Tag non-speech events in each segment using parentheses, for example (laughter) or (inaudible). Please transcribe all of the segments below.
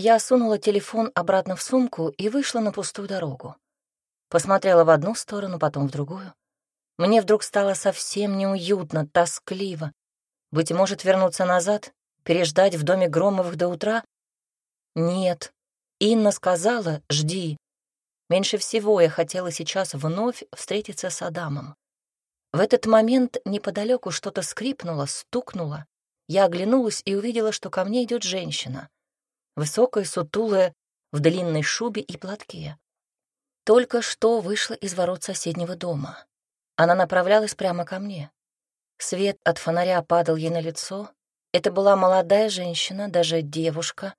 Я сунула телефон обратно в сумку и вышла на пустую дорогу. Посмотрела в одну сторону, потом в другую. Мне вдруг стало совсем неуютно, тоскливо. Быть может, вернуться назад, переждать в доме Громовых до утра? Нет. Инна сказала «жди». Меньше всего я хотела сейчас вновь встретиться с Адамом. В этот момент неподалеку что-то скрипнуло, стукнуло. Я оглянулась и увидела, что ко мне идет женщина. Высокая, сутулая, в длинной шубе и платке. Только что вышла из ворот соседнего дома. Она направлялась прямо ко мне. Свет от фонаря падал ей на лицо. Это была молодая женщина, даже девушка.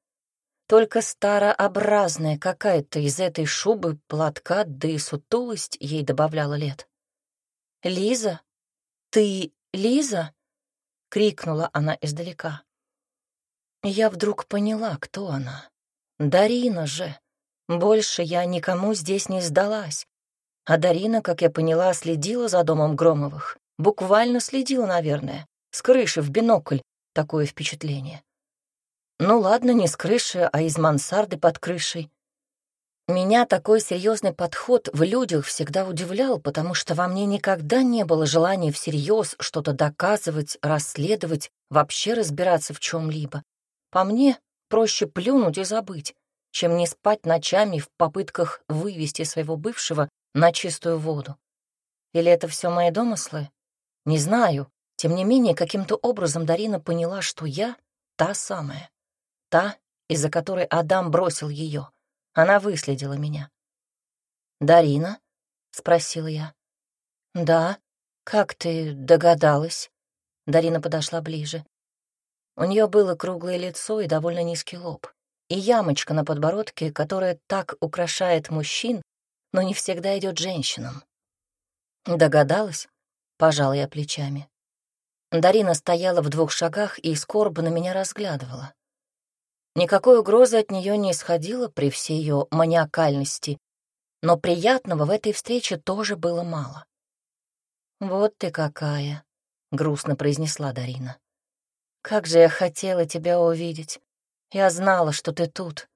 Только старообразная какая-то из этой шубы, платка, да и сутулость ей добавляла лет. «Лиза? Ты Лиза?» — крикнула она издалека. Я вдруг поняла, кто она. Дарина же. Больше я никому здесь не сдалась. А Дарина, как я поняла, следила за домом Громовых. Буквально следила, наверное. С крыши в бинокль. Такое впечатление. Ну ладно, не с крыши, а из мансарды под крышей. Меня такой серьезный подход в людях всегда удивлял, потому что во мне никогда не было желания всерьез что-то доказывать, расследовать, вообще разбираться в чем-либо. По мне, проще плюнуть и забыть, чем не спать ночами в попытках вывести своего бывшего на чистую воду. Или это все мои домыслы? Не знаю. Тем не менее, каким-то образом Дарина поняла, что я та самая. Та, из-за которой Адам бросил ее. Она выследила меня. «Дарина?» — спросила я. «Да. Как ты догадалась?» Дарина подошла ближе. У нее было круглое лицо и довольно низкий лоб. И ямочка на подбородке, которая так украшает мужчин, но не всегда идет женщинам. Догадалась? Пожала я плечами. Дарина стояла в двух шагах и скорбно меня разглядывала. Никакой угрозы от нее не исходило при всей ее маниакальности, но приятного в этой встрече тоже было мало. «Вот ты какая!» — грустно произнесла Дарина. «Как же я хотела тебя увидеть! Я знала, что ты тут.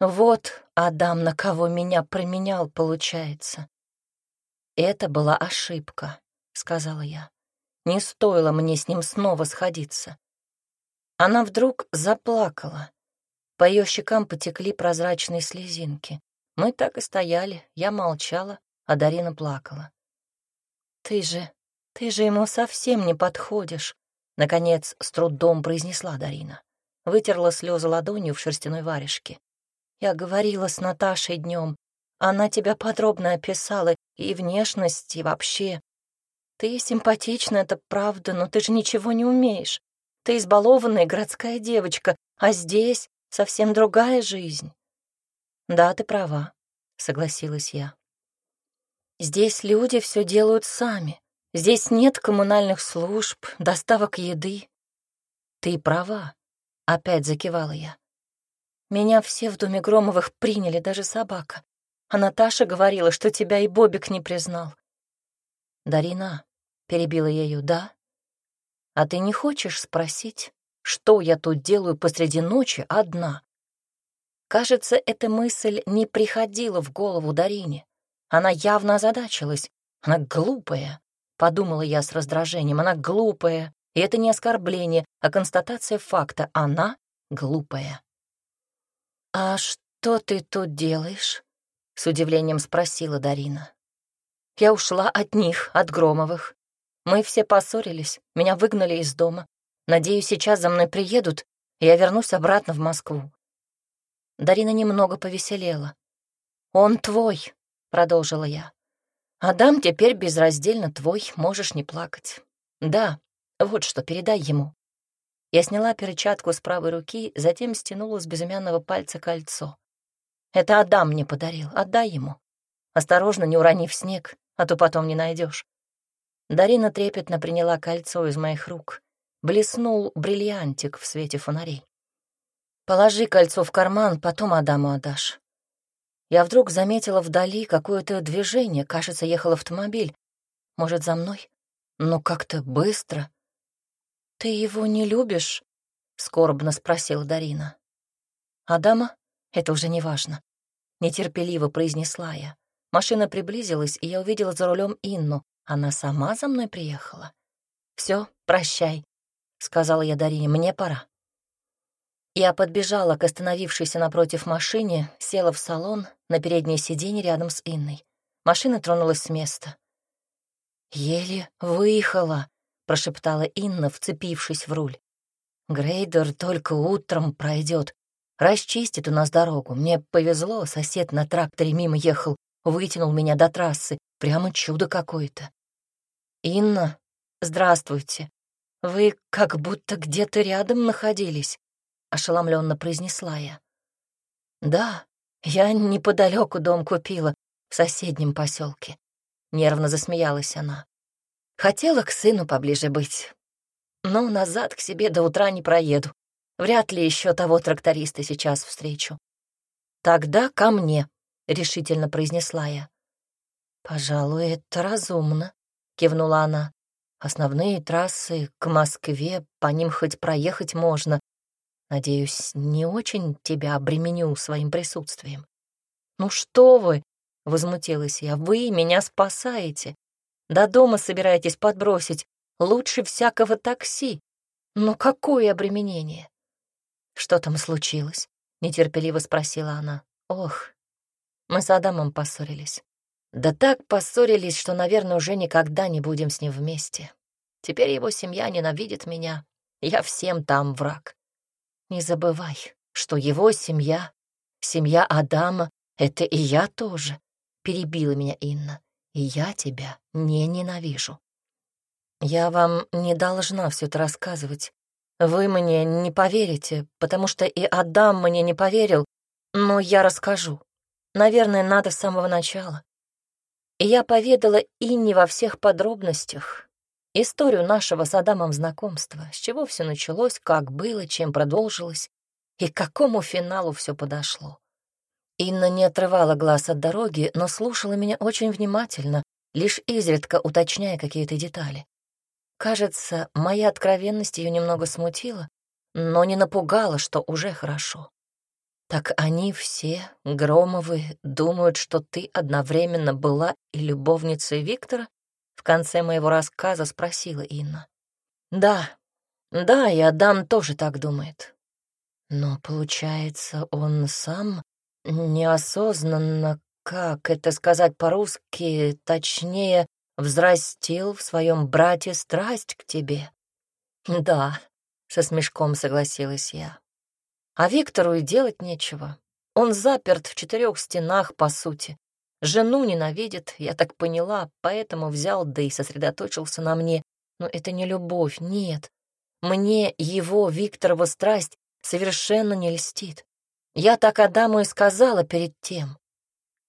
Вот Адам, на кого меня променял, получается. Это была ошибка, сказала я. Не стоило мне с ним снова сходиться. Она вдруг заплакала. По ее щекам потекли прозрачные слезинки. Мы так и стояли, я молчала, а Дарина плакала. «Ты же, ты же ему совсем не подходишь», — наконец с трудом произнесла Дарина. Вытерла слезы ладонью в шерстяной варежке. Я говорила с Наташей днем. Она тебя подробно описала, и внешность, и вообще. Ты симпатична, это правда, но ты же ничего не умеешь. Ты избалованная городская девочка, а здесь совсем другая жизнь. Да, ты права, согласилась я. Здесь люди все делают сами. Здесь нет коммунальных служб, доставок еды. Ты права, опять закивала я. Меня все в доме Громовых приняли, даже собака. А Наташа говорила, что тебя и Бобик не признал. Дарина, перебила я ее, да? А ты не хочешь спросить, что я тут делаю посреди ночи одна? Кажется, эта мысль не приходила в голову Дарине. Она явно озадачилась. Она глупая, подумала я с раздражением. Она глупая, и это не оскорбление, а констатация факта. Она глупая. «А что ты тут делаешь?» — с удивлением спросила Дарина. «Я ушла от них, от Громовых. Мы все поссорились, меня выгнали из дома. Надеюсь, сейчас за мной приедут, и я вернусь обратно в Москву». Дарина немного повеселела. «Он твой», — продолжила я. «Адам теперь безраздельно твой, можешь не плакать. Да, вот что, передай ему. Я сняла перчатку с правой руки, затем стянула с безымянного пальца кольцо. Это Адам мне подарил, отдай ему. Осторожно, не уронив снег, а то потом не найдешь. Дарина трепетно приняла кольцо из моих рук. Блеснул бриллиантик в свете фонарей. Положи кольцо в карман, потом Адаму отдашь. Я вдруг заметила вдали какое-то движение, кажется, ехал автомобиль. Может, за мной? Но как-то быстро. «Ты его не любишь?» — скорбно спросила Дарина. Адама? Это уже не важно. Нетерпеливо произнесла я. Машина приблизилась, и я увидела за рулем Инну. Она сама за мной приехала. Все, прощай», — сказала я Дарине, — «мне пора». Я подбежала к остановившейся напротив машине, села в салон на переднее сиденье рядом с Инной. Машина тронулась с места. «Еле выехала», — прошептала Инна, вцепившись в руль. «Грейдер только утром пройдет, расчистит у нас дорогу. Мне повезло, сосед на тракторе мимо ехал, вытянул меня до трассы. Прямо чудо какое-то». «Инна, здравствуйте. Вы как будто где-то рядом находились», — ошеломленно произнесла я. «Да, я неподалеку дом купила, в соседнем поселке. Нервно засмеялась она. Хотела к сыну поближе быть, но назад к себе до утра не проеду. Вряд ли еще того тракториста сейчас встречу. Тогда ко мне, — решительно произнесла я. «Пожалуй, это разумно», — кивнула она. «Основные трассы к Москве, по ним хоть проехать можно. Надеюсь, не очень тебя обременю своим присутствием». «Ну что вы!» — возмутилась я. «Вы меня спасаете. До дома собираетесь подбросить. Лучше всякого такси. Но какое обременение?» «Что там случилось?» — нетерпеливо спросила она. «Ох, мы с Адамом поссорились. Да так поссорились, что, наверное, уже никогда не будем с ним вместе. Теперь его семья ненавидит меня. Я всем там враг. Не забывай, что его семья, семья Адама, это и я тоже, — перебила меня Инна. И я тебя не ненавижу. Я вам не должна все это рассказывать. Вы мне не поверите, потому что и Адам мне не поверил, но я расскажу. Наверное, надо с самого начала. И я поведала Инне во всех подробностях историю нашего с Адамом знакомства, с чего все началось, как было, чем продолжилось и к какому финалу все подошло. Инна не отрывала глаз от дороги, но слушала меня очень внимательно, лишь изредка уточняя какие-то детали. Кажется, моя откровенность ее немного смутила, но не напугала, что уже хорошо. Так они все, Громовы, думают, что ты одновременно была и любовницей Виктора? Конце моего рассказа спросила Инна. Да, да, и Адам тоже так думает. Но, получается, он сам неосознанно, как это сказать по-русски, точнее, взрастил в своем брате страсть к тебе. Да, со смешком согласилась я. А Виктору и делать нечего. Он заперт в четырех стенах, по сути. Жену ненавидит, я так поняла, поэтому взял, да и сосредоточился на мне. Но это не любовь, нет. Мне его, Викторова страсть, совершенно не льстит. Я так Адаму и сказала перед тем.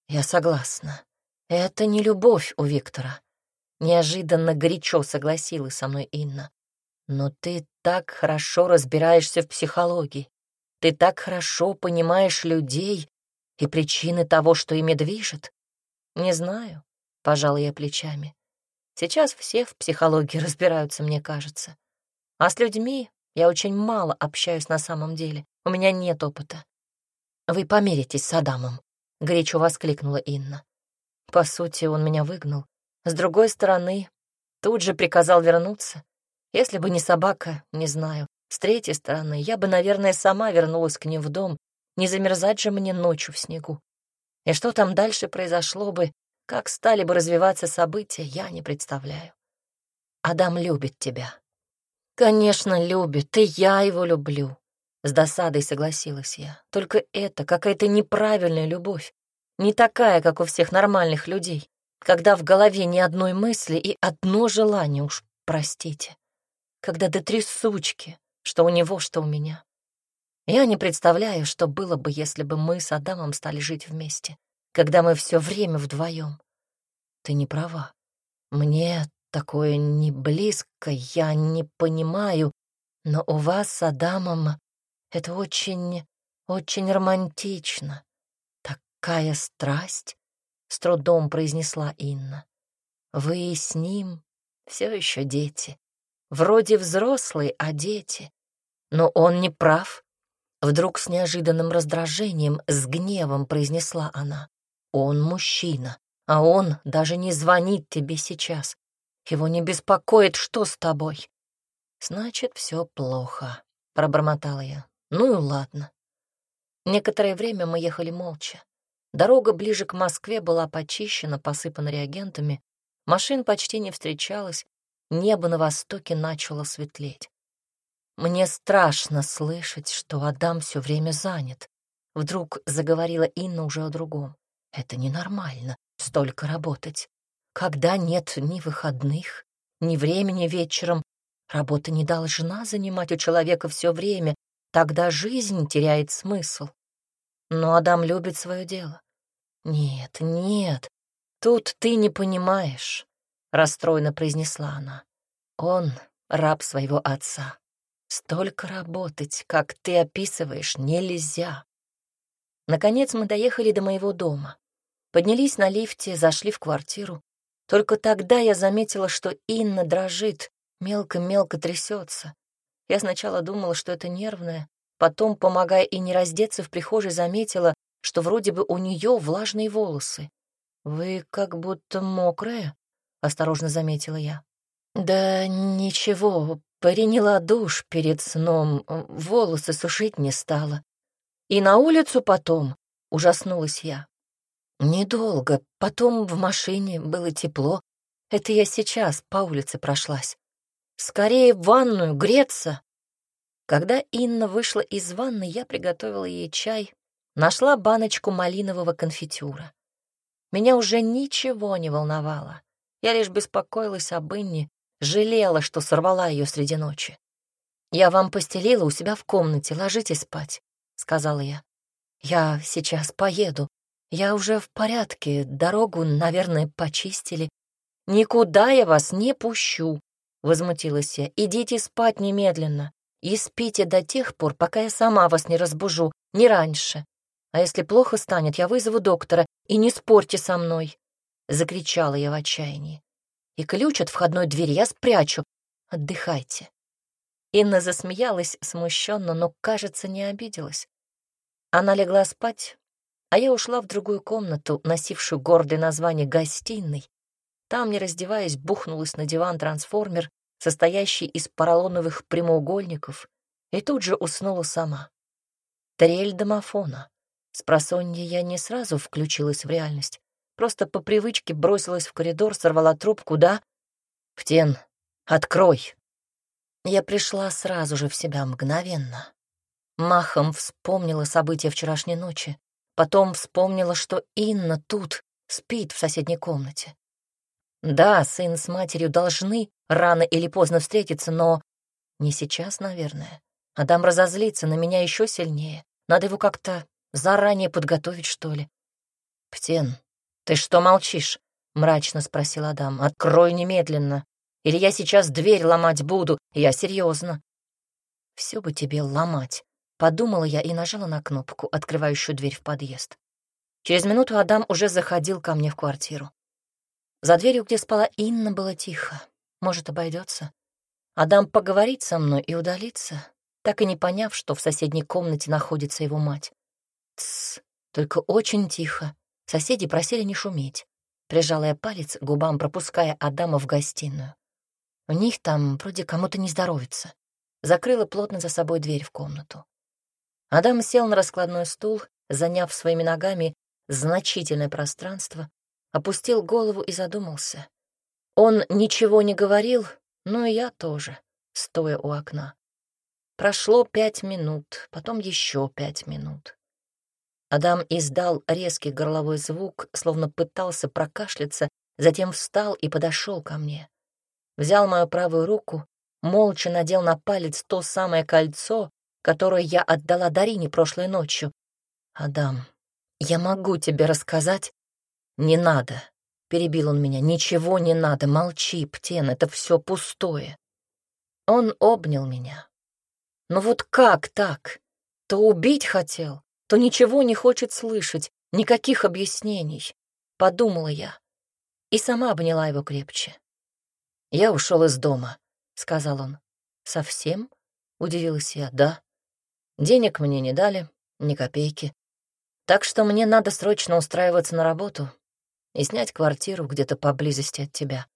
Я согласна. Это не любовь у Виктора. Неожиданно горячо согласилась со мной Инна. Но ты так хорошо разбираешься в психологии. Ты так хорошо понимаешь людей и причины того, что ими движет. Не знаю, пожал я плечами. Сейчас все в психологии (laughs) разбираются, мне кажется. А с людьми я очень мало общаюсь на самом деле. У меня нет опыта. Вы помиритесь с Адамом, горячо воскликнула Инна. По сути, он меня выгнал. С другой стороны, тут же приказал вернуться. Если бы не собака, не знаю, с третьей стороны, я бы, наверное, сама вернулась к ним в дом, не замерзать же мне ночью в снегу. И что там дальше произошло бы, как стали бы развиваться события, я не представляю. Адам любит тебя. Конечно, любит, и я его люблю. С досадой согласилась я. Только это какая-то неправильная любовь. Не такая, как у всех нормальных людей, когда в голове ни одной мысли и одно желание, уж простите. Когда до трясучки, что у него, что у меня. Я не представляю, что было бы, если бы мы с Адамом стали жить вместе, когда мы все время вдвоем. Ты не права. Мне такое не близко, я не понимаю, но у вас с Адамом это очень, очень романтично. Такая страсть, — с трудом произнесла Инна. Вы с ним все еще дети. Вроде взрослые, а дети. Но он не прав. Вдруг с неожиданным раздражением, с гневом произнесла она. «Он мужчина, а он даже не звонит тебе сейчас. Его не беспокоит, что с тобой». «Значит, все плохо», — пробормотала я. «Ну и ладно». Некоторое время мы ехали молча. Дорога ближе к Москве была почищена, посыпана реагентами. Машин почти не встречалось. Небо на востоке начало светлеть. Мне страшно слышать, что Адам все время занят. Вдруг заговорила Инна уже о другом. Это ненормально, столько работать. Когда нет ни выходных, ни времени вечером, работа не должна занимать у человека все время, тогда жизнь теряет смысл. Но Адам любит свое дело. Нет, нет, тут ты не понимаешь, расстроенно произнесла она. Он раб своего отца. Столько работать, как ты описываешь, нельзя. Наконец мы доехали до моего дома. Поднялись на лифте, зашли в квартиру. Только тогда я заметила, что Инна дрожит, мелко-мелко трясется. Я сначала думала, что это нервное, потом, помогая Инне раздеться в прихожей, заметила, что вроде бы у нее влажные волосы. «Вы как будто мокрая», — осторожно заметила я. «Да ничего, Приняла душ перед сном, волосы сушить не стала. И на улицу потом, ужаснулась я. Недолго, потом в машине было тепло. Это я сейчас по улице прошлась. Скорее в ванную греться. Когда Инна вышла из ванны, я приготовила ей чай, нашла баночку малинового конфитюра. Меня уже ничего не волновало. Я лишь беспокоилась об Инне, Жалела, что сорвала ее среди ночи. «Я вам постелила у себя в комнате, ложитесь спать», — сказала я. «Я сейчас поеду. Я уже в порядке, дорогу, наверное, почистили». «Никуда я вас не пущу», — возмутилась я. «Идите спать немедленно и спите до тех пор, пока я сама вас не разбужу, не раньше. А если плохо станет, я вызову доктора, и не спорьте со мной», — закричала я в отчаянии и ключ от входной двери я спрячу. Отдыхайте». Инна засмеялась смущенно, но, кажется, не обиделась. Она легла спать, а я ушла в другую комнату, носившую гордое название «гостиной». Там, не раздеваясь, бухнулась на диван трансформер, состоящий из поролоновых прямоугольников, и тут же уснула сама. Трель домофона. С просонья я не сразу включилась в реальность. Просто по привычке бросилась в коридор, сорвала трубку, да? «Птен, открой!» Я пришла сразу же в себя мгновенно. Махом вспомнила события вчерашней ночи. Потом вспомнила, что Инна тут, спит в соседней комнате. Да, сын с матерью должны рано или поздно встретиться, но не сейчас, наверное. Адам разозлится на меня еще сильнее. Надо его как-то заранее подготовить, что ли. Птен, «Ты что молчишь?» — мрачно спросил Адам. «Открой немедленно, или я сейчас дверь ломать буду, я серьезно. «Все бы тебе ломать», — подумала я и нажала на кнопку, открывающую дверь в подъезд. Через минуту Адам уже заходил ко мне в квартиру. За дверью, где спала Инна, было тихо. Может, обойдется. Адам поговорит со мной и удалится, так и не поняв, что в соседней комнате находится его мать. Тссс, только очень тихо, Соседи просили не шуметь. Прижала я палец к губам, пропуская Адама в гостиную. У них там вроде кому-то не здоровится. Закрыла плотно за собой дверь в комнату. Адам сел на раскладной стул, заняв своими ногами значительное пространство, опустил голову и задумался. Он ничего не говорил, но и я тоже, стоя у окна. Прошло пять минут, потом еще пять минут. Адам издал резкий горловой звук, словно пытался прокашляться, затем встал и подошел ко мне. Взял мою правую руку, молча надел на палец то самое кольцо, которое я отдала Дарине прошлой ночью. «Адам, я могу тебе рассказать?» «Не надо», — перебил он меня, — «ничего не надо, молчи, Птен, это все пустое». Он обнял меня. «Ну вот как так? То убить хотел, то ничего не хочет слышать, никаких объяснений, — подумала я. И сама обняла его крепче. «Я ушел из дома», — сказал он. «Совсем?» — удивилась я. «Да». Денег мне не дали, ни копейки. Так что мне надо срочно устраиваться на работу и снять квартиру где-то поблизости от тебя.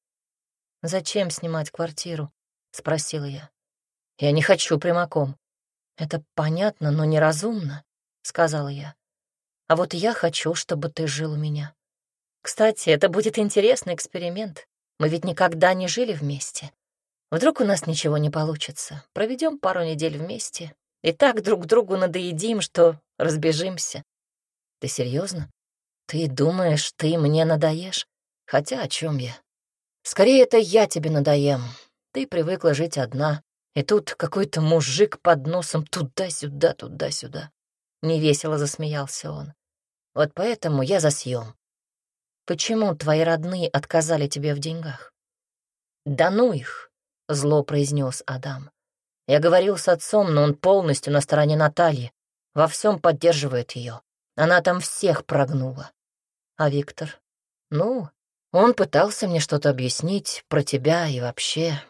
«Зачем снимать квартиру?» — спросила я. «Я не хочу прямиком». «Это понятно, но неразумно», — сказала я. «А вот я хочу, чтобы ты жил у меня. Кстати, это будет интересный эксперимент. Мы ведь никогда не жили вместе. Вдруг у нас ничего не получится. Проведем пару недель вместе. И так друг другу надоедим, что разбежимся. Ты серьезно? Ты думаешь, ты мне надоешь? Хотя о чем я? Скорее, это я тебе надоем. Ты привыкла жить одна, и тут какой-то мужик под носом туда-сюда, туда-сюда. Невесело засмеялся он. Вот поэтому я за съем. Почему твои родные отказали тебе в деньгах? Да ну их, зло произнес Адам. Я говорил с отцом, но он полностью на стороне Натальи. Во всем поддерживает ее. Она там всех прогнула. А Виктор? Ну, он пытался мне что-то объяснить про тебя и вообще.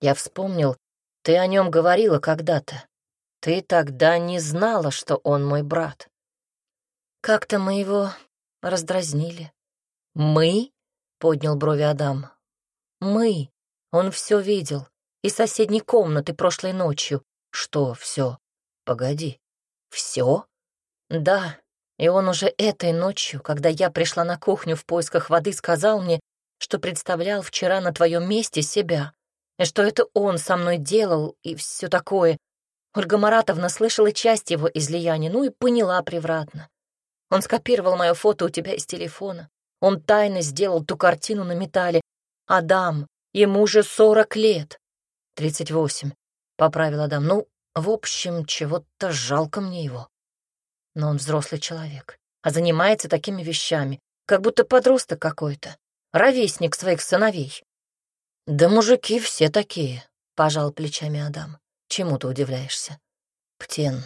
Я вспомнил, ты о нем говорила когда-то. Ты тогда не знала, что он мой брат. Как-то мы его раздразнили. Мы? — поднял брови Адам. Мы. Он все видел. Из соседней комнаты прошлой ночью. Что все? Погоди. Все? Да. И он уже этой ночью, когда я пришла на кухню в поисках воды, сказал мне, что представлял вчера на твоем месте себя, и что это он со мной делал и все такое. Ольга Маратовна слышала часть его излияния, ну и поняла превратно. Он скопировал мое фото у тебя из телефона. Он тайно сделал ту картину на металле. Адам, ему уже сорок лет. «Тридцать восемь», — поправил Адам. «Ну, в общем, чего-то жалко мне его. Но он взрослый человек, а занимается такими вещами, как будто подросток какой-то, ровесник своих сыновей». «Да мужики все такие», — пожал плечами Адам. «Чему ты удивляешься?» «Птен,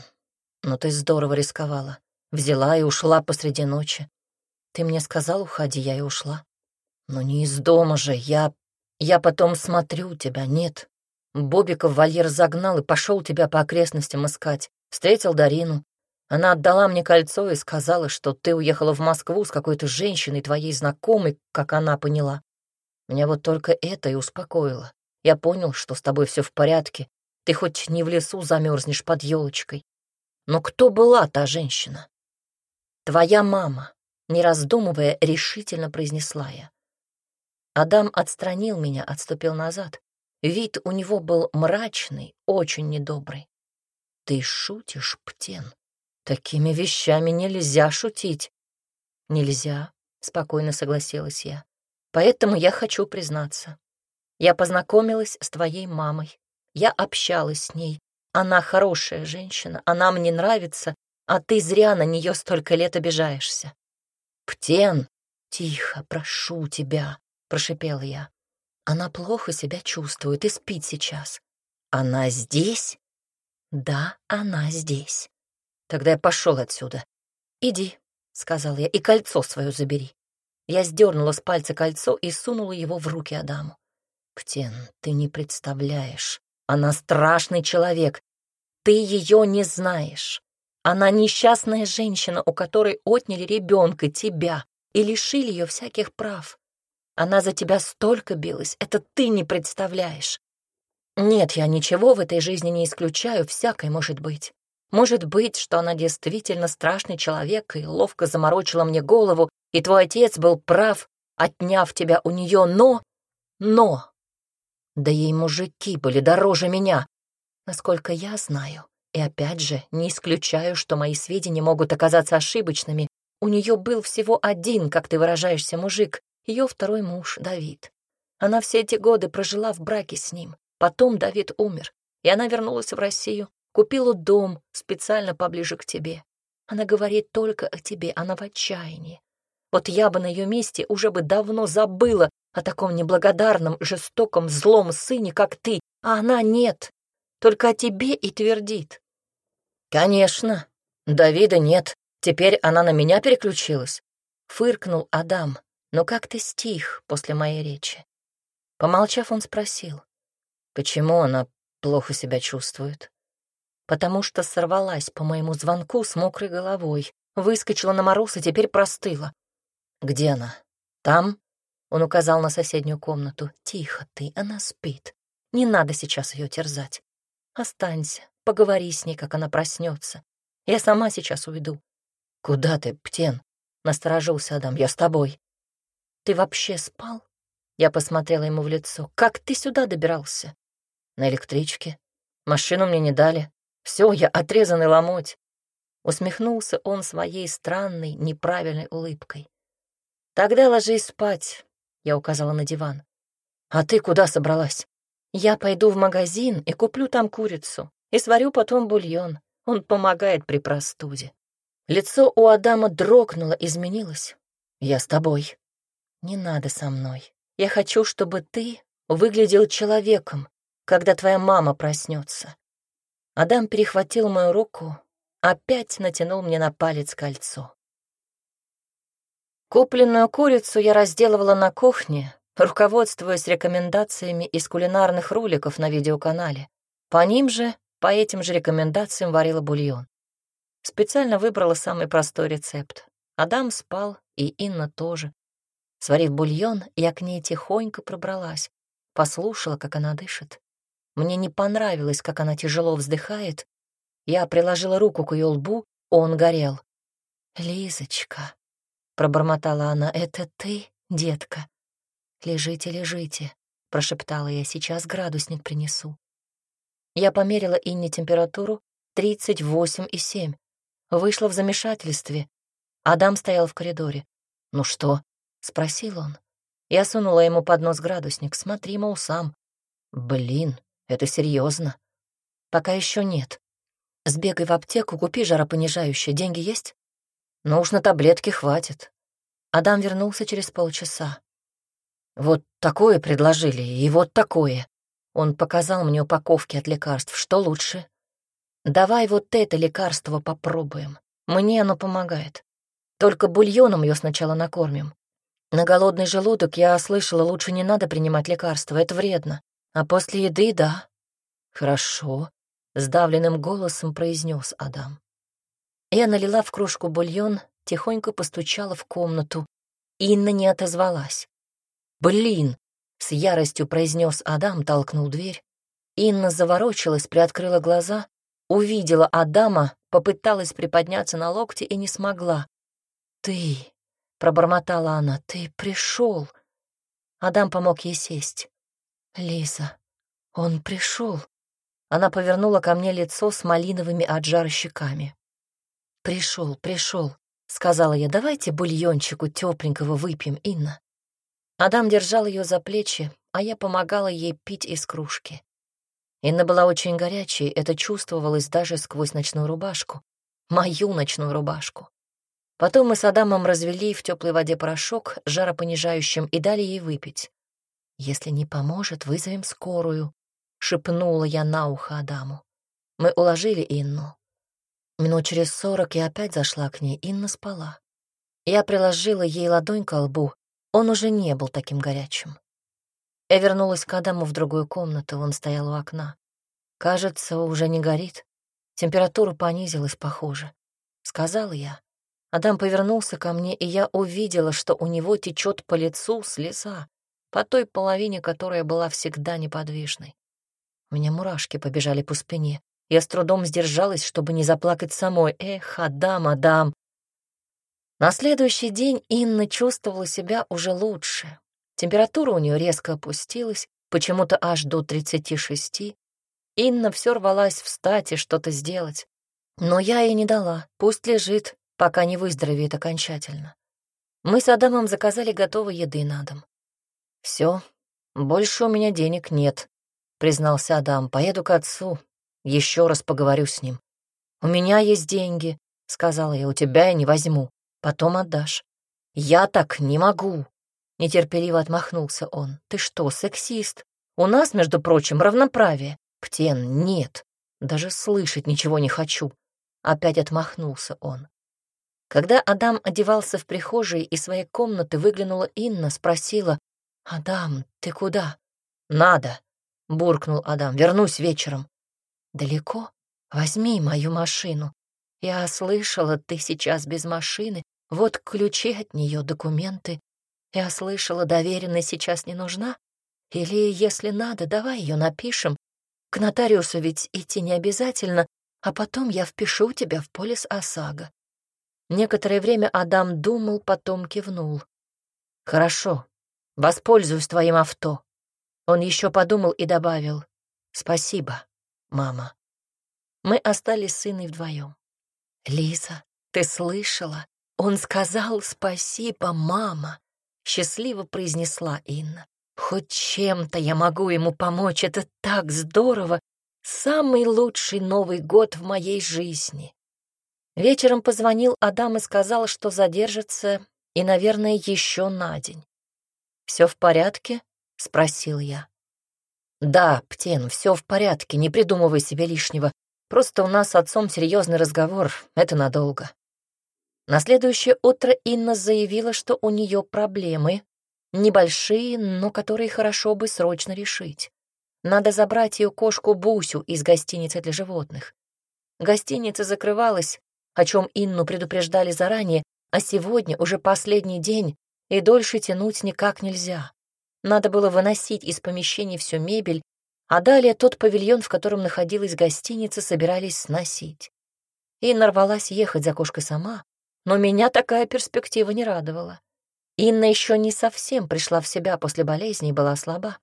ну ты здорово рисковала. Взяла и ушла посреди ночи. Ты мне сказал, уходи, я и ушла. Но не из дома же, я... Я потом смотрю тебя, нет. Бобиков вольер загнал и пошел тебя по окрестностям искать. Встретил Дарину. Она отдала мне кольцо и сказала, что ты уехала в Москву с какой-то женщиной, твоей знакомой, как она поняла. Меня вот только это и успокоило. Я понял, что с тобой все в порядке. Ты хоть не в лесу замерзнешь под елочкой. Но кто была та женщина? Твоя мама, не раздумывая, решительно произнесла я. Адам отстранил меня, отступил назад. Вид у него был мрачный, очень недобрый. «Ты шутишь, Птен? Такими вещами нельзя шутить». «Нельзя», — спокойно согласилась я. «Поэтому я хочу признаться. Я познакомилась с твоей мамой. Я общалась с ней. Она хорошая женщина, она мне нравится, а ты зря на нее столько лет обижаешься». «Птен, тихо, прошу тебя», — прошипел я. Она плохо себя чувствует и спит сейчас. Она здесь? Да, она здесь. Тогда я пошел отсюда. Иди, сказал я, и кольцо свое забери. Я сдернула с пальца кольцо и сунула его в руки Адаму. Птен, ты не представляешь. Она страшный человек. Ты ее не знаешь. Она несчастная женщина, у которой отняли ребенка, тебя, и лишили ее всяких прав. Она за тебя столько билась, это ты не представляешь. Нет, я ничего в этой жизни не исключаю, всякой может быть. Может быть, что она действительно страшный человек и ловко заморочила мне голову, и твой отец был прав, отняв тебя у нее, но... Но... Да ей мужики были дороже меня, насколько я знаю. И опять же, не исключаю, что мои сведения могут оказаться ошибочными. У нее был всего один, как ты выражаешься, мужик, ее второй муж, Давид. Она все эти годы прожила в браке с ним. Потом Давид умер, и она вернулась в Россию, купила дом специально поближе к тебе. Она говорит только о тебе, она в отчаянии. Вот я бы на ее месте уже бы давно забыла о таком неблагодарном, жестоком, злом сыне, как ты, а она нет, только о тебе и твердит. Конечно, Давида нет, теперь она на меня переключилась. Фыркнул Адам, но как-то стих после моей речи. Помолчав, он спросил, почему она плохо себя чувствует. потому что сорвалась по моему звонку с мокрой головой, выскочила на мороз и теперь простыла. «Где она? Там?» Он указал на соседнюю комнату. «Тихо ты, она спит. Не надо сейчас ее терзать. Останься, поговори с ней, как она проснется. Я сама сейчас уйду». «Куда ты, Птен?» — насторожился Адам. «Я с тобой». «Ты вообще спал?» Я посмотрела ему в лицо. «Как ты сюда добирался?» «На электричке. Машину мне не дали. Все, я отрезанный ломоть». Усмехнулся он своей странной, неправильной улыбкой. «Тогда ложись спать», — я указала на диван. «А ты куда собралась?» «Я пойду в магазин и куплю там курицу и сварю потом бульон. Он помогает при простуде». Лицо у Адама дрогнуло, изменилось. «Я с тобой». «Не надо со мной. Я хочу, чтобы ты выглядел человеком, когда твоя мама проснется. Адам перехватил мою руку, опять натянул мне на палец кольцо. Купленную курицу я разделывала на кухне, руководствуясь рекомендациями из кулинарных роликов на видеоканале. По ним же, по этим же рекомендациям варила бульон. Специально выбрала самый простой рецепт. Адам спал, и Инна тоже. Сварив бульон, я к ней тихонько пробралась, послушала, как она дышит. Мне не понравилось, как она тяжело вздыхает. Я приложила руку к ее лбу, он горел. «Лизочка», — пробормотала она, — «это ты, детка?» «Лежите, лежите», — прошептала я, — «сейчас градусник принесу». Я померила Инне температуру 38,7. Вышла в замешательстве. Адам стоял в коридоре. «Ну что?» — спросил он. Я сунула ему под нос градусник. «Смотри, мол, сам». «Блин, это серьезно. Пока еще нет. Сбегай в аптеку, купи жаропонижающее. Деньги есть? Ну уж на таблетки хватит. Адам вернулся через полчаса. Вот такое предложили, и вот такое. Он показал мне упаковки от лекарств. Что лучше? Давай вот это лекарство попробуем. Мне оно помогает. Только бульоном ее сначала накормим. На голодный желудок я слышала, лучше не надо принимать лекарства, это вредно. А после еды — да. Хорошо, — сдавленным голосом произнес Адам. Я налила в кружку бульон, тихонько постучала в комнату. Инна не отозвалась. «Блин!» — с яростью произнес Адам, толкнул дверь. Инна заворочилась, приоткрыла глаза, увидела Адама, попыталась приподняться на локте и не смогла. «Ты!» — пробормотала она. «Ты пришел!» Адам помог ей сесть. «Лиза, он пришел. Она повернула ко мне лицо с малиновыми от жара щеками. «Пришел, пришел», — сказала я, — «давайте бульончику тепленького выпьем, Инна». Адам держал ее за плечи, а я помогала ей пить из кружки. Инна была очень горячей, это чувствовалось даже сквозь ночную рубашку. Мою ночную рубашку. Потом мы с Адамом развели в теплой воде порошок жаропонижающим и дали ей выпить. «Если не поможет, вызовем скорую», — шепнула я на ухо Адаму. Мы уложили Инну. Минут через сорок я опять зашла к ней, Инна спала. Я приложила ей ладонь к лбу, он уже не был таким горячим. Я вернулась к Адаму в другую комнату, он стоял у окна. Кажется, уже не горит. Температура понизилась, похоже. Сказала я. Адам повернулся ко мне, и я увидела, что у него течет по лицу слеза по той половине, которая была всегда неподвижной. У меня мурашки побежали по спине. Я с трудом сдержалась, чтобы не заплакать самой. Эх, Адам, Адам. На следующий день Инна чувствовала себя уже лучше. Температура у нее резко опустилась, почему-то аж до 36. Инна все рвалась встать и что-то сделать. Но я ей не дала, пусть лежит, пока не выздоровеет окончательно. Мы с Адамом заказали готовой еды на дом. Все, больше у меня денег нет, признался Адам. Поеду к отцу, еще раз поговорю с ним. У меня есть деньги, сказала я, у тебя я не возьму, потом отдашь. Я так не могу, нетерпеливо отмахнулся он. Ты что, сексист? У нас, между прочим, равноправие. Птен, нет, даже слышать ничего не хочу. Опять отмахнулся он. Когда Адам одевался в прихожей из своей комнаты, выглянула Инна, спросила, «Адам, ты куда?» «Надо», — буркнул Адам. «Вернусь вечером». «Далеко?» возьми мою машину. Я слышала, ты сейчас без машины, вот ключи от нее, документы. Я слышала, доверенная сейчас не нужна. Или, если надо, давай ее напишем. К нотариусу ведь идти не обязательно, а потом я впишу тебя в полис ОСАГО. Некоторое время Адам думал, потом кивнул. «Хорошо, воспользуюсь твоим авто». Он еще подумал и добавил. «Спасибо, мама». Мы остались с сыной вдвоем. «Лиза, ты слышала? Он сказал спасибо, мама», — счастливо произнесла Инна. «Хоть чем-то я могу ему помочь, это так здорово! Самый лучший Новый год в моей жизни!» Вечером позвонил Адам и сказал, что задержится и, наверное, еще на день. «Все в порядке?» — спросил я. «Да, Птен, все в порядке, не придумывай себе лишнего. Просто у нас с отцом серьезный разговор, это надолго». На следующее утро Инна заявила, что у нее проблемы, небольшие, но которые хорошо бы срочно решить. Надо забрать ее кошку Бусю из гостиницы для животных. Гостиница закрывалась, о чем Инну предупреждали заранее, а сегодня уже последний день, и дольше тянуть никак нельзя. Надо было выносить из помещений всю мебель, а далее тот павильон, в котором находилась гостиница, собирались сносить. Инна рвалась ехать за кошкой сама, но меня такая перспектива не радовала. Инна еще не совсем пришла в себя после болезни и была слаба.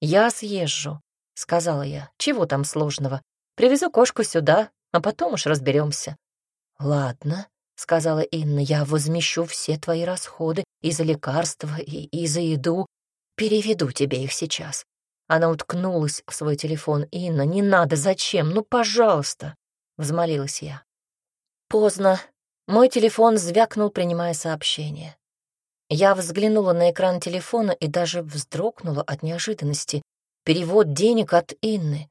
«Я съезжу», — сказала я. «Чего там сложного? Привезу кошку сюда, а потом уж разберемся. «Ладно», — сказала Инна, — «я возмещу все твои расходы и за лекарства, и, и за еду. Переведу тебе их сейчас». Она уткнулась в свой телефон. «Инна, не надо, зачем? Ну, пожалуйста!» — взмолилась я. Поздно. Мой телефон звякнул, принимая сообщение. Я взглянула на экран телефона и даже вздрогнула от неожиданности. Перевод денег от Инны.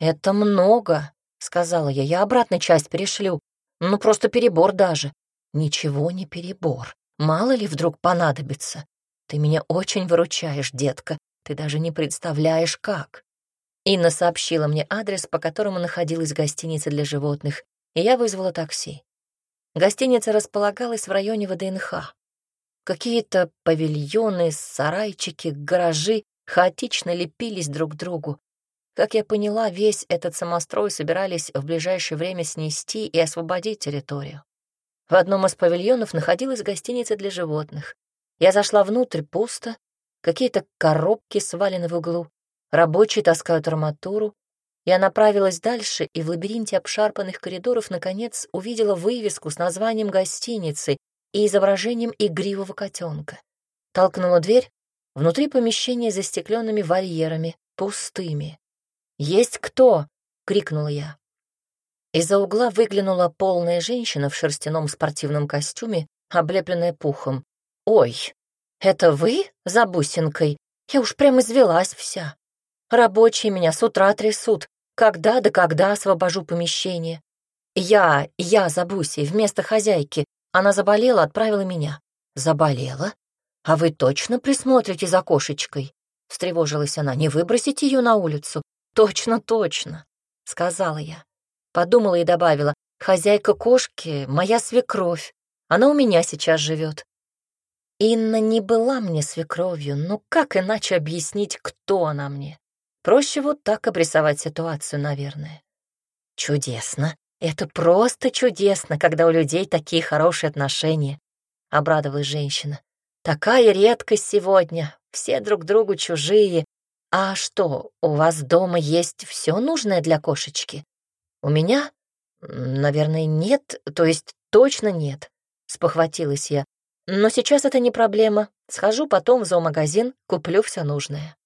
«Это много», — сказала я. «Я обратную часть перешлю. Ну, просто перебор даже. Ничего не перебор. Мало ли вдруг понадобится. Ты меня очень выручаешь, детка. Ты даже не представляешь, как. Инна сообщила мне адрес, по которому находилась гостиница для животных, и я вызвала такси. Гостиница располагалась в районе ВДНХ. Какие-то павильоны, сарайчики, гаражи хаотично лепились друг к другу. Как я поняла, весь этот самострой собирались в ближайшее время снести и освободить территорию. В одном из павильонов находилась гостиница для животных. Я зашла внутрь, пусто, какие-то коробки свалены в углу, рабочие таскают арматуру. Я направилась дальше и в лабиринте обшарпанных коридоров, наконец, увидела вывеску с названием гостиницы и изображением игривого котенка. Толкнула дверь. Внутри помещения за стекленными вольерами, пустыми. «Есть кто?» — крикнула я. Из-за угла выглянула полная женщина в шерстяном спортивном костюме, облепленная пухом. «Ой, это вы за бусинкой? Я уж прям извелась вся. Рабочие меня с утра трясут. Когда да когда освобожу помещение? Я, я за Бусей, вместо хозяйки. Она заболела, отправила меня. Заболела? А вы точно присмотрите за кошечкой? Встревожилась она. Не выбросите ее на улицу? «Точно, точно», — сказала я. Подумала и добавила, «Хозяйка кошки — моя свекровь. Она у меня сейчас живет». Инна не была мне свекровью, но как иначе объяснить, кто она мне? Проще вот так обрисовать ситуацию, наверное. Чудесно. Это просто чудесно, когда у людей такие хорошие отношения, — обрадовалась женщина. Такая редкость сегодня. Все друг другу чужие, «А что, у вас дома есть все нужное для кошечки?» «У меня? Наверное, нет, то есть точно нет», — спохватилась я. «Но сейчас это не проблема. Схожу потом в зоомагазин, куплю все нужное».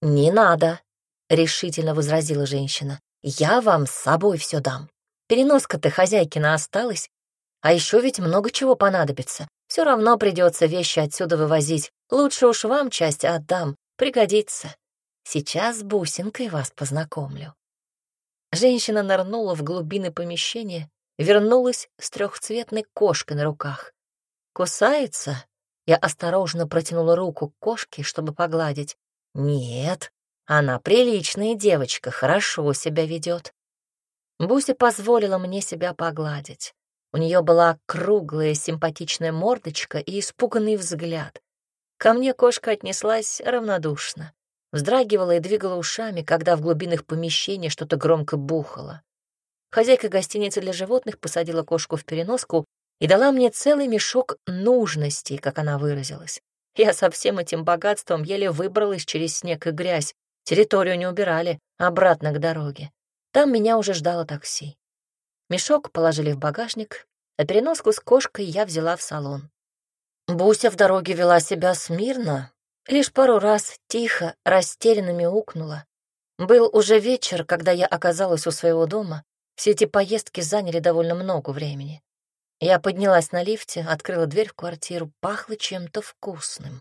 «Не надо», — решительно возразила женщина. «Я вам с собой все дам. Переноска-то хозяйкина осталась. А еще ведь много чего понадобится. Все равно придется вещи отсюда вывозить. Лучше уж вам часть отдам. Пригодится. Сейчас с бусинкой вас познакомлю». Женщина нырнула в глубины помещения, вернулась с трехцветной кошкой на руках. «Кусается?» Я осторожно протянула руку к кошке, чтобы погладить. «Нет, она приличная девочка, хорошо себя ведет». Буся позволила мне себя погладить. У нее была круглая симпатичная мордочка и испуганный взгляд. Ко мне кошка отнеслась равнодушно. Вздрагивала и двигала ушами, когда в глубинах помещения что-то громко бухало. Хозяйка гостиницы для животных посадила кошку в переноску и дала мне целый мешок нужностей, как она выразилась. Я со всем этим богатством еле выбралась через снег и грязь, территорию не убирали, обратно к дороге. Там меня уже ждало такси. Мешок положили в багажник, а переноску с кошкой я взяла в салон. Буся в дороге вела себя смирно, лишь пару раз тихо, растерянно мяукнула. Был уже вечер, когда я оказалась у своего дома. Все эти поездки заняли довольно много времени. Я поднялась на лифте, открыла дверь в квартиру, пахло чем-то вкусным.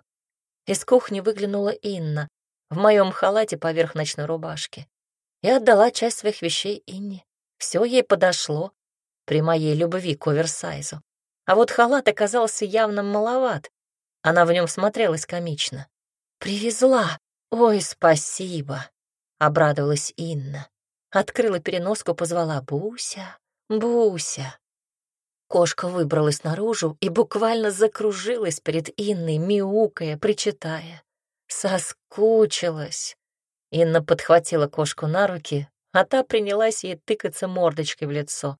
Из кухни выглянула Инна в моем халате поверх ночной рубашки. Я отдала часть своих вещей Инне. Все ей подошло при моей любви к оверсайзу. А вот халат оказался явно маловат. Она в нем смотрелась комично. «Привезла! Ой, спасибо!» — обрадовалась Инна. Открыла переноску, позвала «Буся, Буся». Кошка выбралась наружу и буквально закружилась перед Инной, мяукая, причитая. Соскучилась. Инна подхватила кошку на руки, а та принялась ей тыкаться мордочкой в лицо.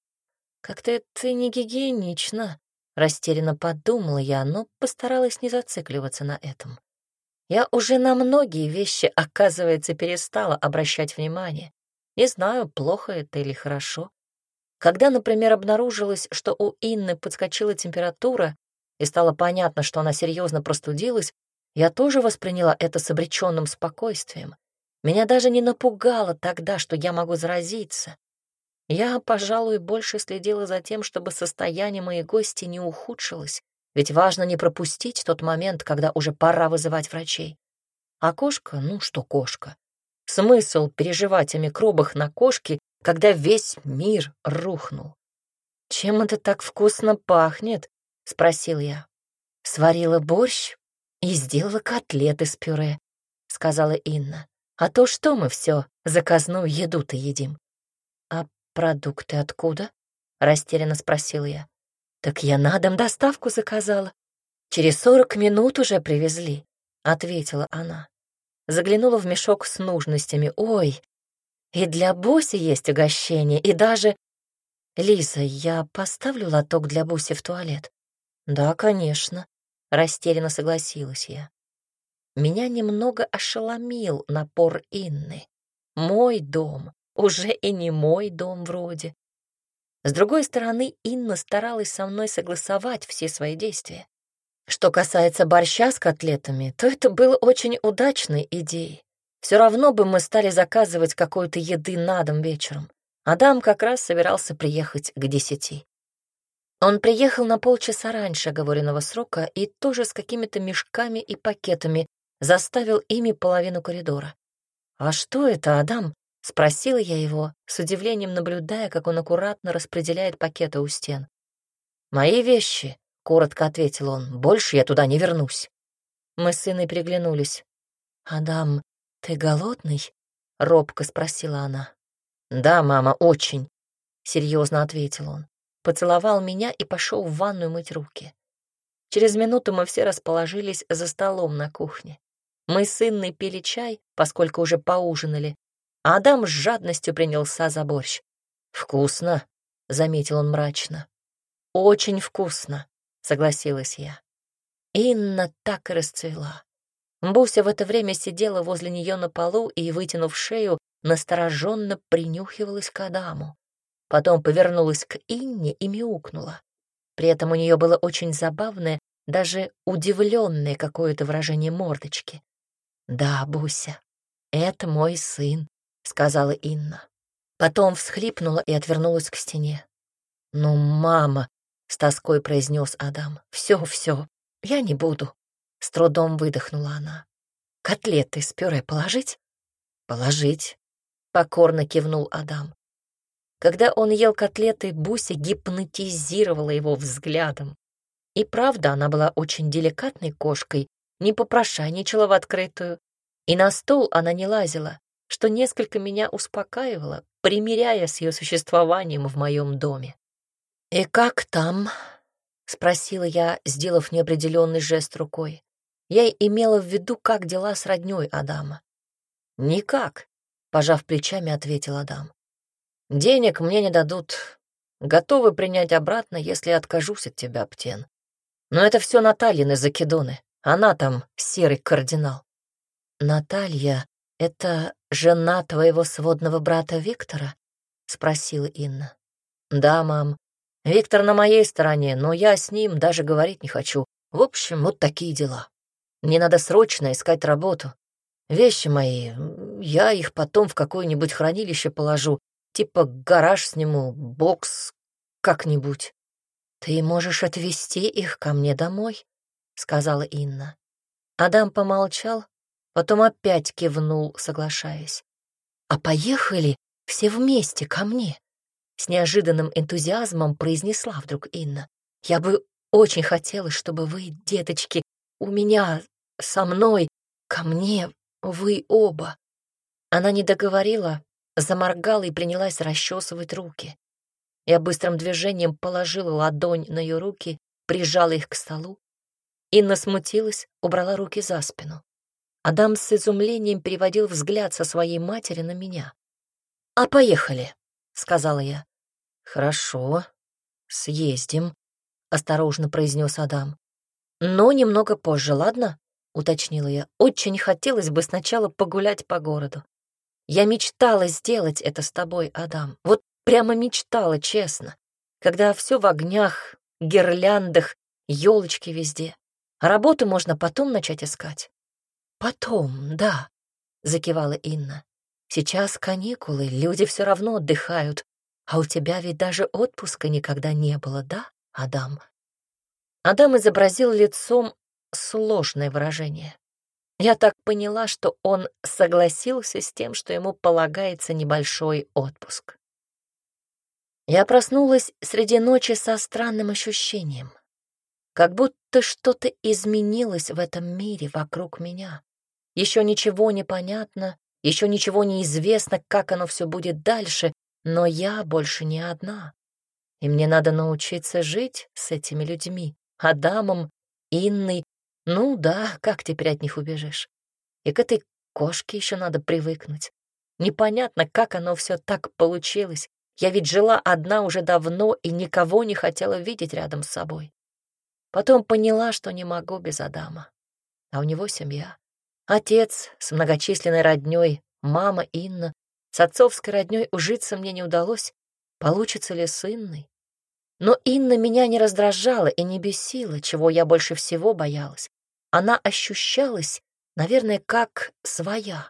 «Как-то это не гигиенично», — растерянно подумала я, но постаралась не зацикливаться на этом. Я уже на многие вещи, оказывается, перестала обращать внимание. Не знаю, плохо это или хорошо. Когда, например, обнаружилось, что у Инны подскочила температура, и стало понятно, что она серьезно простудилась, я тоже восприняла это с обреченным спокойствием. Меня даже не напугало тогда, что я могу заразиться. Я, пожалуй, больше следила за тем, чтобы состояние моей гости не ухудшилось, ведь важно не пропустить тот момент, когда уже пора вызывать врачей. А кошка, ну что кошка? Смысл переживать о микробах на кошке, когда весь мир рухнул? «Чем это так вкусно пахнет?» — спросил я. «Сварила борщ и сделала котлеты с пюре», — сказала Инна. А то что мы все заказную еду-то едим? А продукты откуда? Растерянно спросил я. Так я на дом доставку заказала. Через сорок минут уже привезли, ответила она. Заглянула в мешок с нужностями. Ой, и для Буси есть угощение, и даже... Лиза, я поставлю лоток для Буси в туалет? Да, конечно, растерянно согласилась я. Меня немного ошеломил напор Инны. Мой дом, уже и не мой дом вроде. С другой стороны, Инна старалась со мной согласовать все свои действия. Что касается борща с котлетами, то это было очень удачной идеей. Все равно бы мы стали заказывать какой-то еды на дом вечером. Адам как раз собирался приехать к десяти. Он приехал на полчаса раньше оговоренного срока и тоже с какими-то мешками и пакетами, заставил ими половину коридора. «А что это, Адам?» — спросила я его, с удивлением наблюдая, как он аккуратно распределяет пакеты у стен. «Мои вещи», — коротко ответил он, — «больше я туда не вернусь». Мы с сыной приглянулись. «Адам, ты голодный?» — робко спросила она. «Да, мама, очень», — серьезно ответил он. Поцеловал меня и пошел в ванную мыть руки. Через минуту мы все расположились за столом на кухне. Мы с Инной пили чай, поскольку уже поужинали, а Адам с жадностью принялся за борщ. «Вкусно», — заметил он мрачно. «Очень вкусно», — согласилась я. Инна так и расцвела. Буся в это время сидела возле нее на полу и, вытянув шею, настороженно принюхивалась к Адаму. Потом повернулась к Инне и мяукнула. При этом у нее было очень забавное, даже удивленное какое-то выражение мордочки. «Да, Буся, это мой сын», — сказала Инна. Потом всхлипнула и отвернулась к стене. «Ну, мама», — с тоской произнес Адам, — «все, все, я не буду». С трудом выдохнула она. «Котлеты с пюре положить?» «Положить», — покорно кивнул Адам. Когда он ел котлеты, Буся гипнотизировала его взглядом. И правда, она была очень деликатной кошкой, не попрошайничала в открытую, и на стол она не лазила, что несколько меня успокаивало, примиряя с ее существованием в моем доме. «И как там?» — спросила я, сделав неопределенный жест рукой. Я имела в виду, как дела с роднёй Адама. «Никак», — пожав плечами, ответил Адам. «Денег мне не дадут. Готовы принять обратно, если откажусь от тебя, Птен. Но это все Натальины закидоны. Она там серый кардинал». «Наталья — это жена твоего сводного брата Виктора?» — спросила Инна. «Да, мам. Виктор на моей стороне, но я с ним даже говорить не хочу. В общем, вот такие дела. Мне надо срочно искать работу. Вещи мои, я их потом в какое-нибудь хранилище положу, типа гараж сниму, бокс, как-нибудь. Ты можешь отвезти их ко мне домой, сказала Инна. Адам помолчал, потом опять кивнул, соглашаясь. А поехали все вместе ко мне с неожиданным энтузиазмом произнесла вдруг Инна. «Я бы очень хотела, чтобы вы, деточки, у меня, со мной, ко мне, вы оба». Она не договорила, заморгала и принялась расчесывать руки. Я быстрым движением положила ладонь на ее руки, прижала их к столу. Инна смутилась, убрала руки за спину. Адам с изумлением переводил взгляд со своей матери на меня. «А поехали», — сказала я. «Хорошо, съездим», — осторожно произнес Адам. «Но немного позже, ладно?» — уточнила я. «Очень хотелось бы сначала погулять по городу. Я мечтала сделать это с тобой, Адам. Вот прямо мечтала, честно. Когда все в огнях, гирляндах, елочки везде. Работу можно потом начать искать». «Потом, да», — закивала Инна. «Сейчас каникулы, люди все равно отдыхают, а у тебя ведь даже отпуска никогда не было, да, Адам? Адам изобразил лицом сложное выражение. Я так поняла, что он согласился с тем, что ему полагается небольшой отпуск. Я проснулась среди ночи со странным ощущением, как будто что-то изменилось в этом мире вокруг меня. Еще ничего не понятно, еще ничего не известно, как оно все будет дальше, но я больше не одна. И мне надо научиться жить с этими людьми, Адамом, Инной. Ну да, как теперь от них убежишь? И к этой кошке еще надо привыкнуть. Непонятно, как оно все так получилось. Я ведь жила одна уже давно и никого не хотела видеть рядом с собой. Потом поняла, что не могу без Адама. А у него семья. Отец с многочисленной роднёй, мама Инна, с отцовской роднёй ужиться мне не удалось. Получится ли с? Но Инна меня не раздражала и не бесила, чего я больше всего боялась. Она ощущалась, наверное, как своя.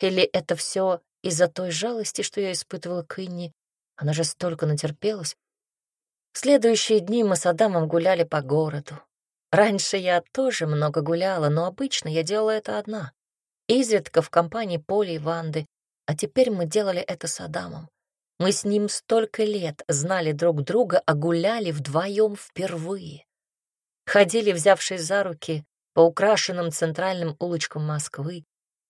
Или это все из-за той жалости, что я испытывала к Инне? Она же столько натерпелась. В следующие дни мы с Адамом гуляли по городу. Раньше я тоже много гуляла, но обычно я делала это одна. Изредка в компании Поли и Ванды, а теперь мы делали это с Адамом. Мы с ним столько лет знали друг друга, а гуляли вдвоем впервые. Ходили, взявшись за руки, по украшенным центральным улочкам Москвы,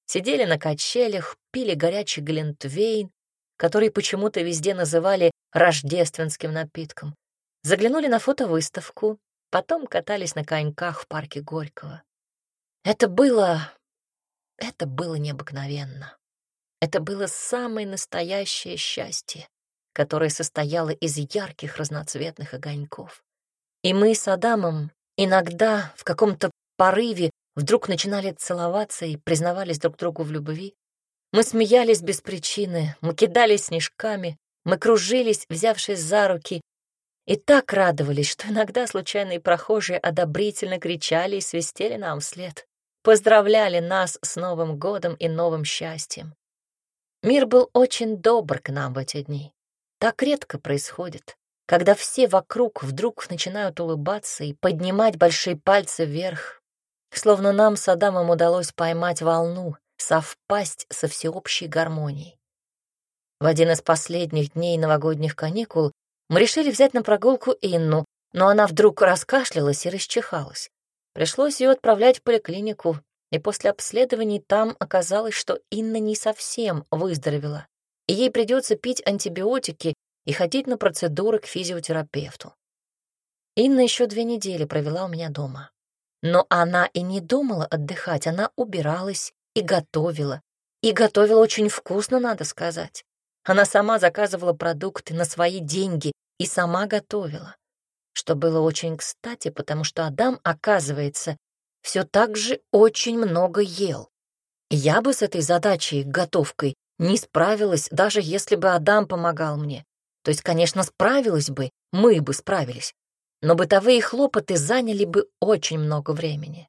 сидели на качелях, пили горячий глинтвейн, который почему-то везде называли рождественским напитком, заглянули на фотовыставку, потом катались на коньках в парке Горького. Это было... это было необыкновенно. Это было самое настоящее счастье, которое состояло из ярких разноцветных огоньков. И мы с Адамом иногда в каком-то порыве вдруг начинали целоваться и признавались друг другу в любви. Мы смеялись без причины, мы кидались снежками, мы кружились, взявшись за руки, и так радовались, что иногда случайные прохожие одобрительно кричали и свистели нам вслед, поздравляли нас с Новым годом и новым счастьем. Мир был очень добр к нам в эти дни. Так редко происходит, когда все вокруг вдруг начинают улыбаться и поднимать большие пальцы вверх, словно нам с Адамом удалось поймать волну, совпасть со всеобщей гармонией. В один из последних дней новогодних каникул мы решили взять на прогулку Инну, но она вдруг раскашлялась и расчихалась. Пришлось ее отправлять в поликлинику, и после обследований там оказалось, что Инна не совсем выздоровела, и ей придется пить антибиотики и ходить на процедуры к физиотерапевту. Инна еще две недели провела у меня дома. Но она и не думала отдыхать, она убиралась и готовила. И готовила очень вкусно, надо сказать. Она сама заказывала продукты на свои деньги и сама готовила. Что было очень кстати, потому что Адам, оказывается, все так же очень много ел. Я бы с этой задачей, готовкой, не справилась, даже если бы Адам помогал мне. То есть, конечно, справилась бы, мы бы справились, но бытовые хлопоты заняли бы очень много времени.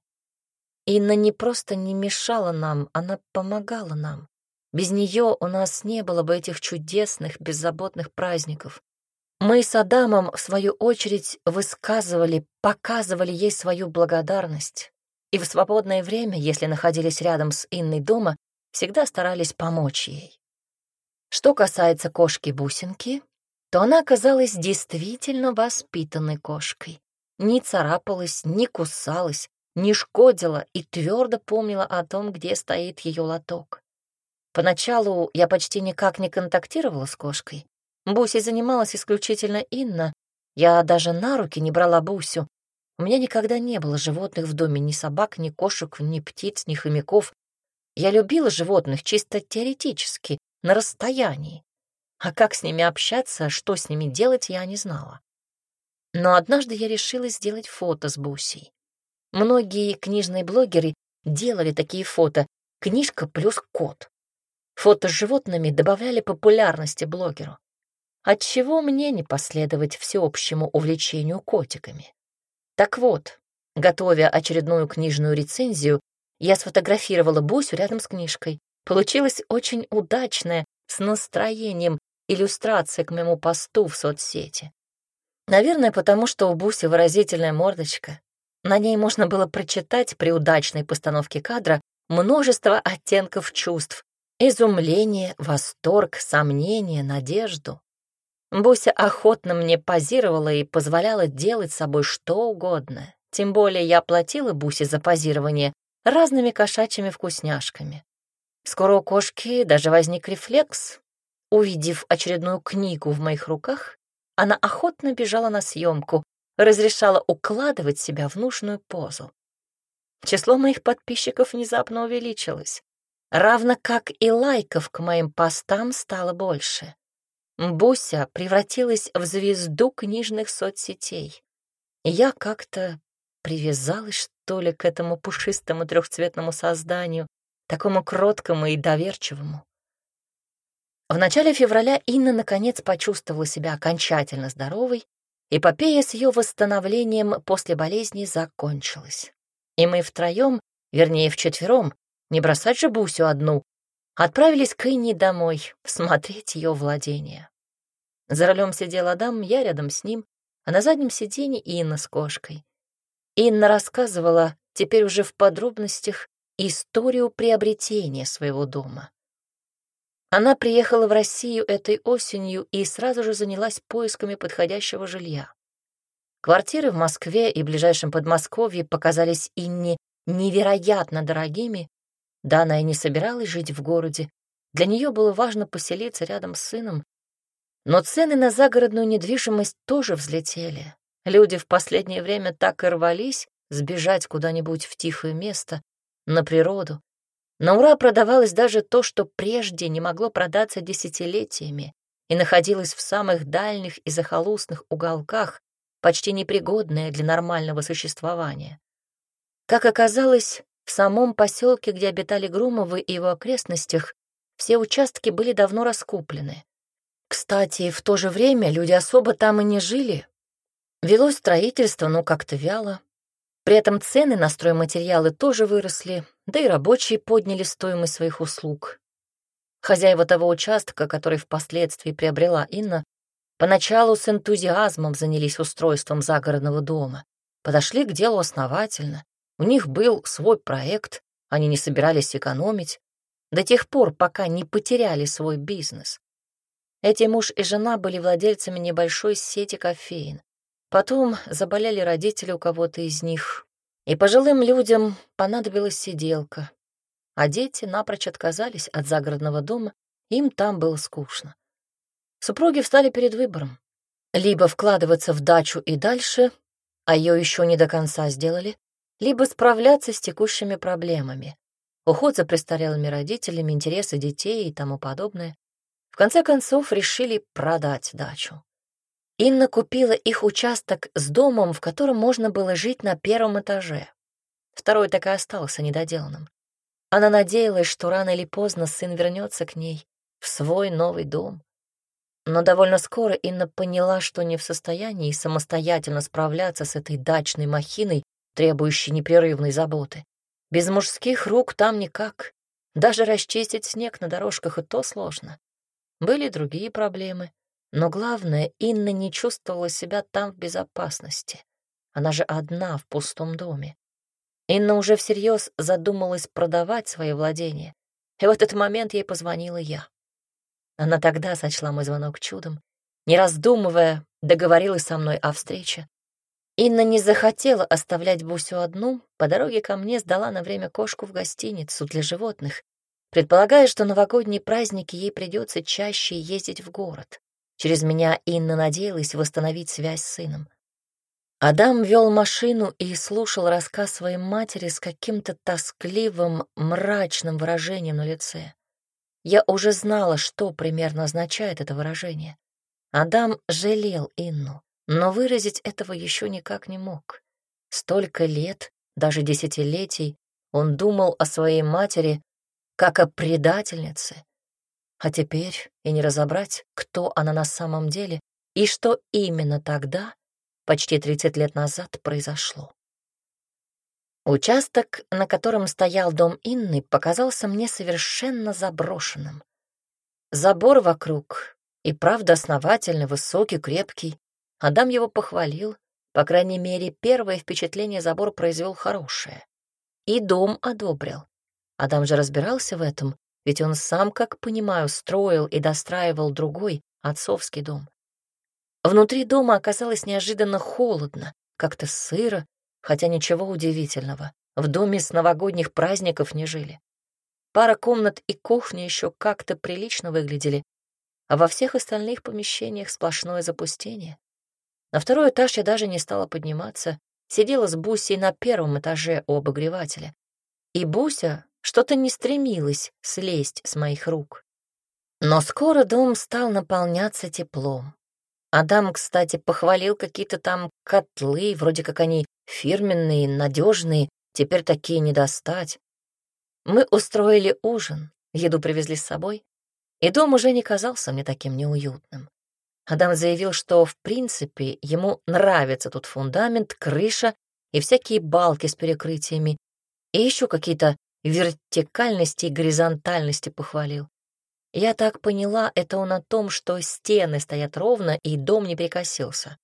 Инна не просто не мешала нам, она помогала нам. Без нее у нас не было бы этих чудесных, беззаботных праздников. Мы с Адамом, в свою очередь, высказывали, показывали ей свою благодарность. И в свободное время, если находились рядом с Инной дома, всегда старались помочь ей. Что касается кошки-бусинки, то она оказалась действительно воспитанной кошкой. Не царапалась, не кусалась, не шкодила и твердо помнила о том, где стоит ее лоток. Поначалу я почти никак не контактировала с кошкой. Бусей занималась исключительно Инна. Я даже на руки не брала Бусю. У меня никогда не было животных в доме, ни собак, ни кошек, ни птиц, ни хомяков. Я любила животных чисто теоретически, на расстоянии. А как с ними общаться, что с ними делать, я не знала. Но однажды я решила сделать фото с Бусей. Многие книжные блогеры делали такие фото, книжка плюс кот. Фото с животными добавляли популярности блогеру. Отчего мне не последовать всеобщему увлечению котиками? Так вот, готовя очередную книжную рецензию, я сфотографировала Бусю рядом с книжкой. Получилось очень удачное, с настроением, иллюстрация к моему посту в соцсети. Наверное, потому что у Буси выразительная мордочка. На ней можно было прочитать при удачной постановке кадра множество оттенков чувств, изумление, восторг, сомнение, надежду. Буся охотно мне позировала и позволяла делать с собой что угодно. Тем более я платила Бусе за позирование разными кошачьими вкусняшками. Скоро у кошки даже возник рефлекс Увидев очередную книгу в моих руках, она охотно бежала на съемку, разрешала укладывать себя в нужную позу. Число моих подписчиков внезапно увеличилось, равно как и лайков к моим постам стало больше. Буся превратилась в звезду книжных соцсетей. я как-то привязалась, что ли, к этому пушистому трехцветному созданию, такому кроткому и доверчивому. В начале февраля Инна наконец почувствовала себя окончательно здоровой, эпопея с ее восстановлением после болезни закончилась. И мы втроем, вернее, вчетвером, не бросать же Бусю одну, отправились к Инне домой смотреть ее владение. За рулем сидел Адам, я рядом с ним, а на заднем сиденье Инна с кошкой. Инна рассказывала, теперь уже в подробностях, историю приобретения своего дома. Она приехала в Россию этой осенью и сразу же занялась поисками подходящего жилья. Квартиры в Москве и ближайшем Подмосковье показались Инне невероятно дорогими, да она и не собиралась жить в городе. Для нее было важно поселиться рядом с сыном. Но цены на загородную недвижимость тоже взлетели. Люди в последнее время так и рвались сбежать куда-нибудь в тихое место, на природу, на ура продавалось даже то, что прежде не могло продаться десятилетиями и находилось в самых дальних и захолустных уголках, почти непригодное для нормального существования. Как оказалось, в самом поселке, где обитали Грумовы и его окрестностях, все участки были давно раскуплены. Кстати, в то же время люди особо там и не жили. Велось строительство, но как-то вяло. При этом цены на стройматериалы тоже выросли, да и рабочие подняли стоимость своих услуг. Хозяева того участка, который впоследствии приобрела Инна, поначалу с энтузиазмом занялись устройством загородного дома, подошли к делу основательно. У них был свой проект, они не собирались экономить, до тех пор, пока не потеряли свой бизнес. Эти муж и жена были владельцами небольшой сети кофеин. Потом заболели родители у кого-то из них. И пожилым людям понадобилась сиделка, а дети напрочь отказались от загородного дома, им там было скучно. Супруги встали перед выбором. Либо вкладываться в дачу и дальше, а ее еще не до конца сделали, либо справляться с текущими проблемами. Уход за престарелыми родителями, интересы детей и тому подобное. В конце концов решили продать дачу. Инна купила их участок с домом, в котором можно было жить на первом этаже. Второй так и остался недоделанным. Она надеялась, что рано или поздно сын вернется к ней в свой новый дом. Но довольно скоро Инна поняла, что не в состоянии самостоятельно справляться с этой дачной махиной, требующей непрерывной заботы. Без мужских рук там никак. Даже расчистить снег на дорожках и то сложно. Были другие проблемы. Но главное, Инна не чувствовала себя там в безопасности. Она же одна в пустом доме. Инна уже всерьез задумалась продавать свои владения. И в этот момент ей позвонила я. Она тогда сочла мой звонок чудом. Не раздумывая, договорилась со мной о встрече. Инна не захотела оставлять Бусю одну, по дороге ко мне сдала на время кошку в гостиницу для животных, предполагая, что новогодние праздники ей придется чаще ездить в город. Через меня Инна надеялась восстановить связь с сыном. Адам вел машину и слушал рассказ своей матери с каким-то тоскливым, мрачным выражением на лице. Я уже знала, что примерно означает это выражение. Адам жалел Инну, но выразить этого еще никак не мог. Столько лет, даже десятилетий, он думал о своей матери как о предательнице, а теперь и не разобрать, кто она на самом деле и что именно тогда, почти 30 лет назад, произошло. Участок, на котором стоял дом Инны, показался мне совершенно заброшенным. Забор вокруг и правда основательно высокий, крепкий. Адам его похвалил. По крайней мере, первое впечатление забор произвел хорошее. И дом одобрил. Адам же разбирался в этом ведь он сам, как понимаю, строил и достраивал другой, отцовский дом. Внутри дома оказалось неожиданно холодно, как-то сыро, хотя ничего удивительного. В доме с новогодних праздников не жили. Пара комнат и кухня еще как-то прилично выглядели, а во всех остальных помещениях сплошное запустение. На второй этаж я даже не стала подниматься, сидела с Бусей на первом этаже у обогревателя. И Буся, что-то не стремилось слезть с моих рук. Но скоро дом стал наполняться теплом. Адам, кстати, похвалил какие-то там котлы, вроде как они фирменные, надежные, теперь такие не достать. Мы устроили ужин, еду привезли с собой, и дом уже не казался мне таким неуютным. Адам заявил, что, в принципе, ему нравится тут фундамент, крыша и всякие балки с перекрытиями, и еще какие-то вертикальности и горизонтальности похвалил. Я так поняла, это он о том, что стены стоят ровно и дом не перекосился.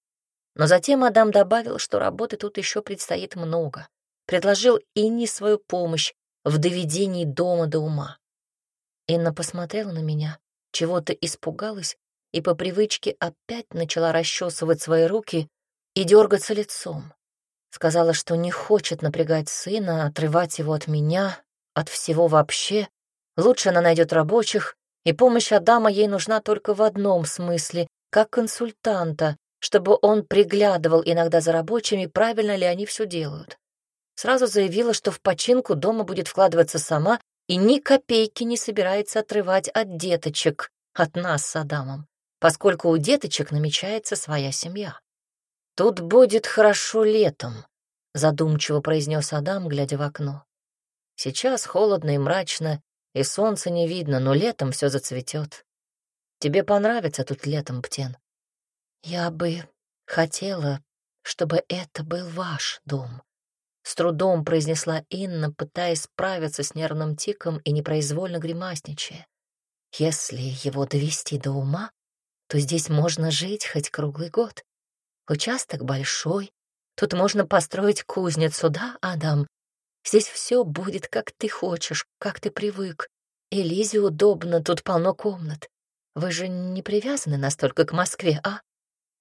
Но затем Адам добавил, что работы тут еще предстоит много. Предложил Инне свою помощь в доведении дома до ума. Инна посмотрела на меня, чего-то испугалась и по привычке опять начала расчесывать свои руки и дергаться лицом. Сказала, что не хочет напрягать сына, отрывать его от меня, от всего вообще. Лучше она найдет рабочих, и помощь Адама ей нужна только в одном смысле, как консультанта, чтобы он приглядывал иногда за рабочими, правильно ли они все делают. Сразу заявила, что в починку дома будет вкладываться сама и ни копейки не собирается отрывать от деточек, от нас с Адамом, поскольку у деточек намечается своя семья. «Тут будет хорошо летом», — задумчиво произнес Адам, глядя в окно. Сейчас холодно и мрачно, и солнца не видно, но летом все зацветет. Тебе понравится тут летом, Птен? Я бы хотела, чтобы это был ваш дом. С трудом произнесла Инна, пытаясь справиться с нервным тиком и непроизвольно гримасничая. Если его довести до ума, то здесь можно жить хоть круглый год. Участок большой, тут можно построить кузницу, да, Адам? Здесь все будет, как ты хочешь, как ты привык. И Лизе удобно, тут полно комнат. Вы же не привязаны настолько к Москве, а?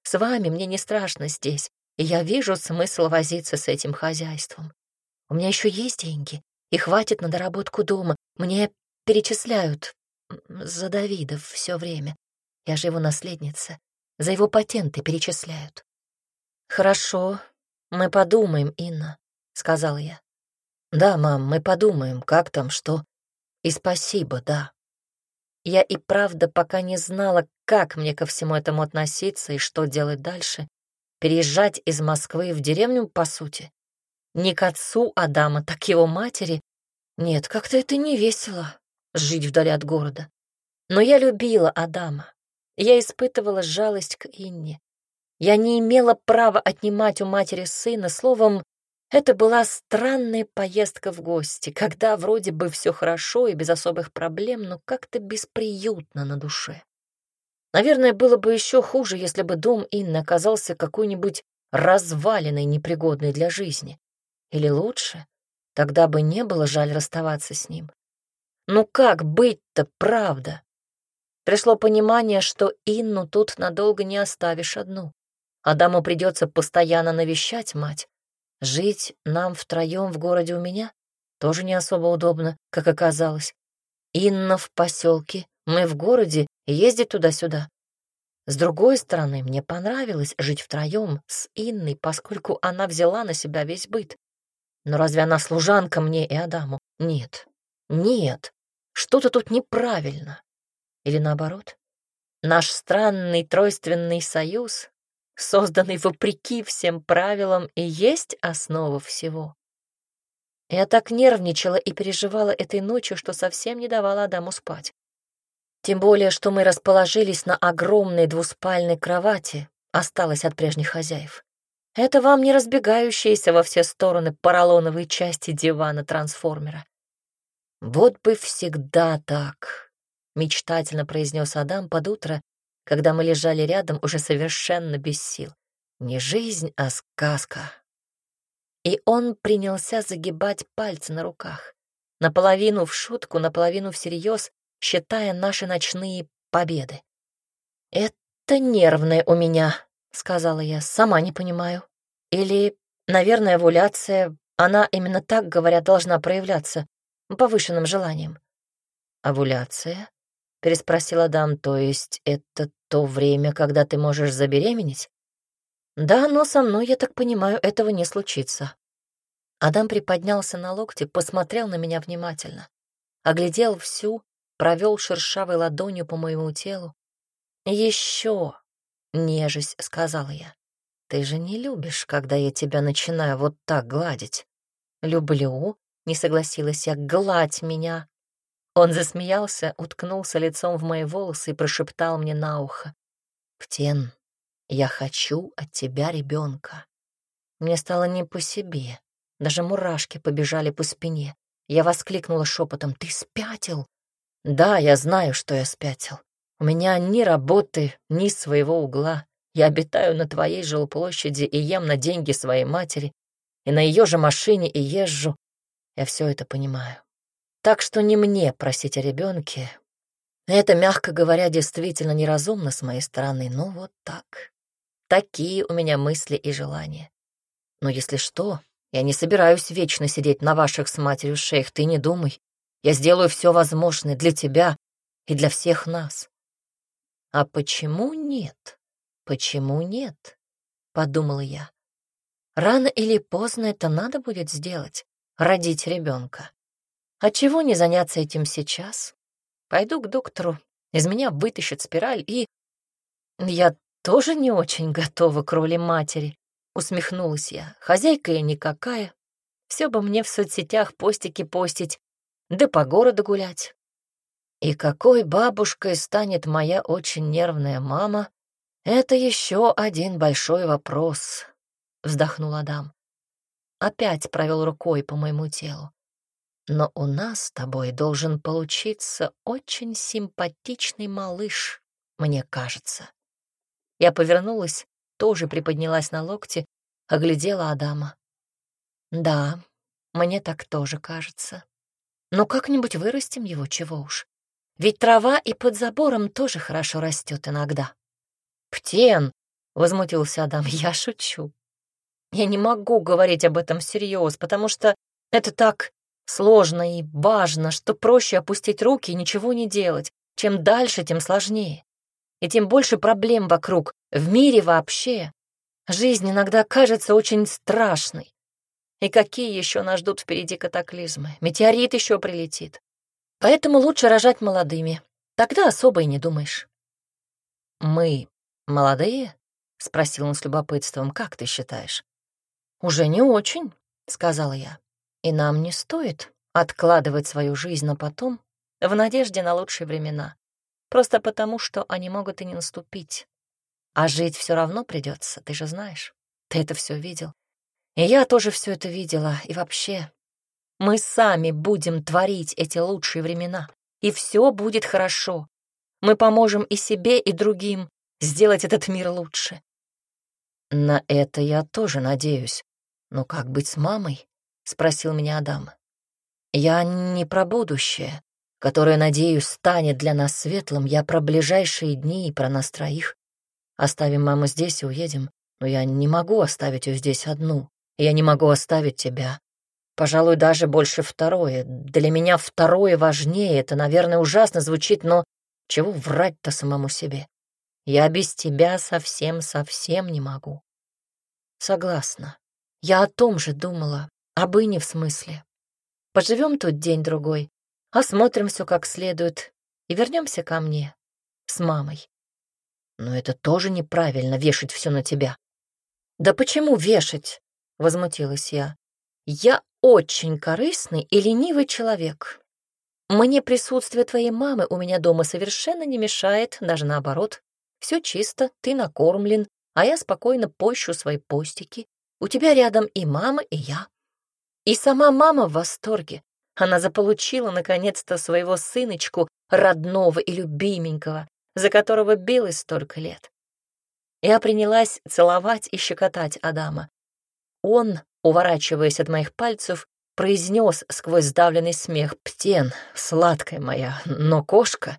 С вами мне не страшно здесь, и я вижу смысл возиться с этим хозяйством. У меня еще есть деньги, и хватит на доработку дома. Мне перечисляют за Давида все время. Я же его наследница. За его патенты перечисляют. Хорошо, мы подумаем, Инна, сказала я. Да, мам, мы подумаем, как там, что. И спасибо, да. Я и правда пока не знала, как мне ко всему этому относиться и что делать дальше. Переезжать из Москвы в деревню, по сути. Не к отцу Адама, (laughs) так его матери. Нет, как-то это не весело — жить вдали от города. Но я любила Адама. Я испытывала жалость к Инне. Я не имела права отнимать у матери сына, словом, это была странная поездка в гости, когда вроде бы все хорошо и без особых проблем, но как-то бесприютно на душе. Наверное, было бы еще хуже, если бы дом Инны оказался какой-нибудь разваленной, непригодной для жизни. Или лучше, тогда бы не было жаль расставаться с ним. Ну как быть-то, правда? Пришло понимание, что Инну тут надолго не оставишь одну. Адаму придется постоянно навещать мать, Жить нам втроем в городе у меня тоже не особо удобно, как оказалось. Инна в поселке, мы в городе, и ездить туда-сюда. С другой стороны, мне понравилось жить втроем с Инной, поскольку она взяла на себя весь быт. Но разве она служанка мне и Адаму? Нет. Нет. Что-то тут неправильно. Или наоборот? Наш странный тройственный союз созданный вопреки всем правилам и есть основа всего. Я так нервничала и переживала этой ночью, что совсем не давала Адаму спать. Тем более, что мы расположились на огромной двуспальной кровати, осталось от прежних хозяев. Это вам не разбегающиеся во все стороны поролоновые части дивана-трансформера. «Вот бы всегда так», — мечтательно произнес Адам под утро, когда мы лежали рядом уже совершенно без сил. Не жизнь, а сказка. И он принялся загибать пальцы на руках, наполовину в шутку, наполовину всерьез, считая наши ночные победы. «Это нервное у меня», — сказала я, — «сама не понимаю. Или, наверное, овуляция, она именно так, говорят, должна проявляться, повышенным желанием». «Овуляция?» — переспросил Адам. «То есть это то время, когда ты можешь забеременеть?» «Да, но со мной, я так понимаю, этого не случится». Адам приподнялся на локте, посмотрел на меня внимательно, оглядел всю, провел шершавой ладонью по моему телу. «Еще!» — нежесть, — сказала я. «Ты же не любишь, когда я тебя начинаю вот так гладить?» «Люблю», — не согласилась я, — «гладь меня». Он засмеялся, уткнулся лицом в мои волосы и прошептал мне на ухо. «Птен, я хочу от тебя ребенка». Мне стало не по себе. Даже мурашки побежали по спине. Я воскликнула шепотом. «Ты спятил?» «Да, я знаю, что я спятил. У меня ни работы, ни своего угла. Я обитаю на твоей жилплощади и ем на деньги своей матери, и на ее же машине и езжу. Я все это понимаю. Так что не мне просить о ребенке. Это, мягко говоря, действительно неразумно с моей стороны, но вот так. Такие у меня мысли и желания. Но если что, я не собираюсь вечно сидеть на ваших с матерью шеях, ты не думай. Я сделаю все возможное для тебя и для всех нас. А почему нет? Почему нет? Подумала я. Рано или поздно это надо будет сделать, родить ребенка. А чего не заняться этим сейчас? Пойду к доктору, из меня вытащат спираль и... Я тоже не очень готова к роли матери, усмехнулась я. Хозяйка я никакая. Все бы мне в соцсетях постики постить, да по городу гулять. И какой бабушкой станет моя очень нервная мама, это еще один большой вопрос, вздохнул Адам. Опять провел рукой по моему телу. Но у нас с тобой должен получиться очень симпатичный малыш, мне кажется. Я повернулась, тоже приподнялась на локте, оглядела Адама. Да, мне так тоже кажется. Но как-нибудь вырастим его, чего уж. Ведь трава и под забором тоже хорошо растет иногда. «Птен!» — возмутился Адам. «Я шучу. Я не могу говорить об этом всерьез, потому что Это так сложно и важно, что проще опустить руки и ничего не делать. Чем дальше, тем сложнее. И тем больше проблем вокруг, в мире вообще. Жизнь иногда кажется очень страшной. И какие еще нас ждут впереди катаклизмы? Метеорит еще прилетит. Поэтому лучше рожать молодыми. Тогда особо и не думаешь. «Мы молодые?» — спросил он с любопытством. «Как ты считаешь?» «Уже не очень», — сказала я. «И нам не стоит откладывать свою жизнь на потом в надежде на лучшие времена. Просто потому, что они могут и не наступить. А жить все равно придется, ты же знаешь. Ты это все видел. И я тоже все это видела. И вообще, мы сами будем творить эти лучшие времена. И все будет хорошо. Мы поможем и себе, и другим сделать этот мир лучше. На это я тоже надеюсь. Но как быть с мамой? Спросил меня Адам. Я не про будущее которое, надеюсь, станет для нас светлым, я про ближайшие дни и про нас троих. Оставим маму здесь и уедем, но я не могу оставить ее здесь одну, я не могу оставить тебя. Пожалуй, даже больше второе. Для меня второе важнее, это, наверное, ужасно звучит, но чего врать-то самому себе? Я без тебя совсем-совсем не могу. Согласна. Я о том же думала, об Ине в смысле. Поживем тут день-другой, осмотрим все как следует и вернемся ко мне с мамой. Но это тоже неправильно, вешать все на тебя. Да почему вешать? Возмутилась я. Я очень корыстный и ленивый человек. Мне присутствие твоей мамы у меня дома совершенно не мешает, даже наоборот. Все чисто, ты накормлен, а я спокойно пощу свои постики. У тебя рядом и мама, и я. И сама мама в восторге. Она заполучила, наконец-то, своего сыночку, родного и любименького, за которого билась столько лет. Я принялась целовать и щекотать Адама. Он, уворачиваясь от моих пальцев, произнес сквозь сдавленный смех «Птен, сладкая моя, но кошка?»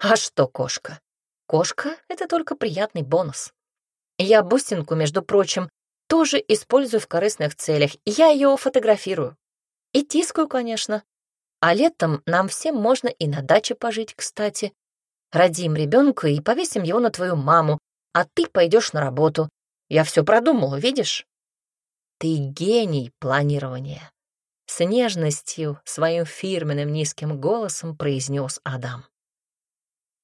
«А что кошка?» «Кошка — это только приятный бонус. Я бусинку, между прочим, тоже использую в корыстных целях, я ее фотографирую. И тискаю, конечно. А летом нам всем можно и на даче пожить, кстати. Родим ребенка и повесим его на твою маму, а ты пойдешь на работу. Я все продумала, видишь? Ты гений планирования. С нежностью своим фирменным низким голосом произнес Адам.